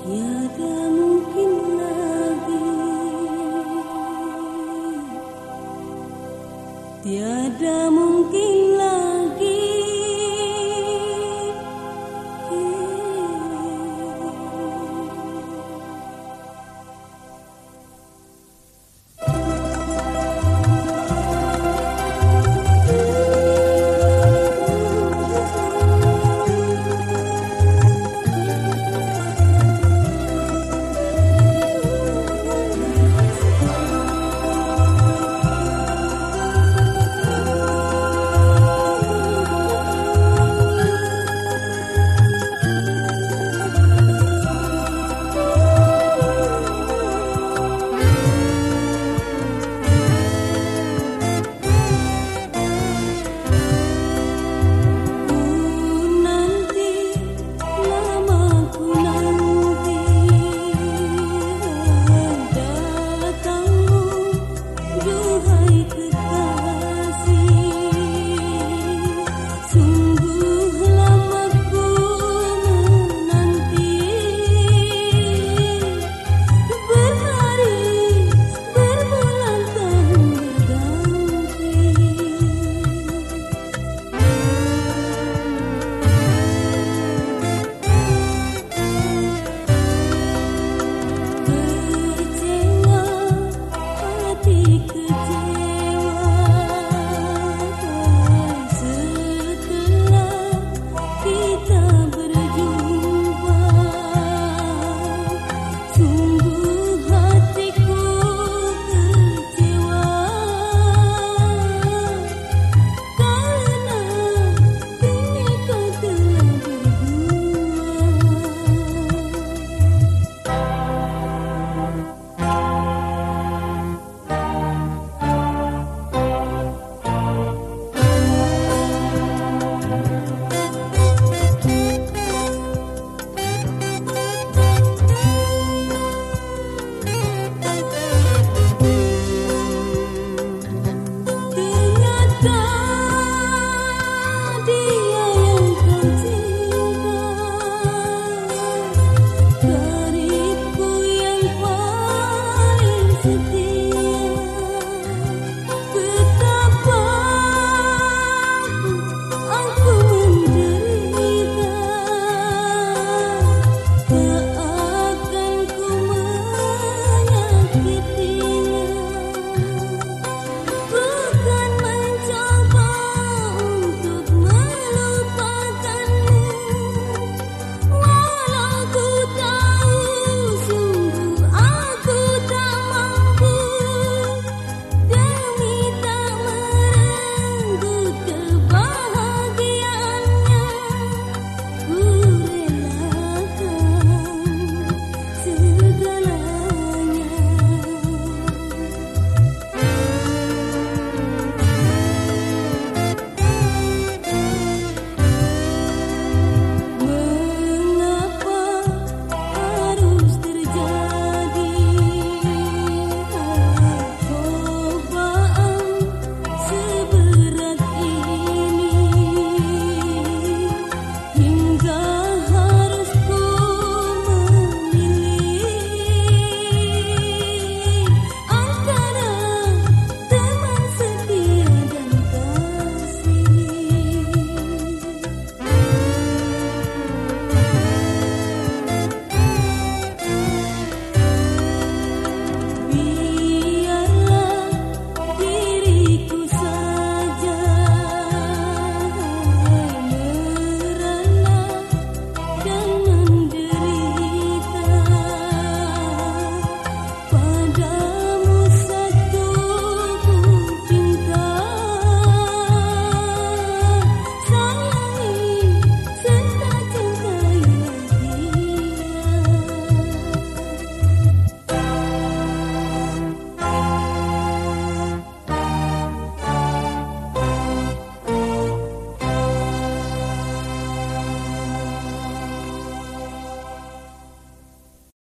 Tiada mungkin lagi. Tiada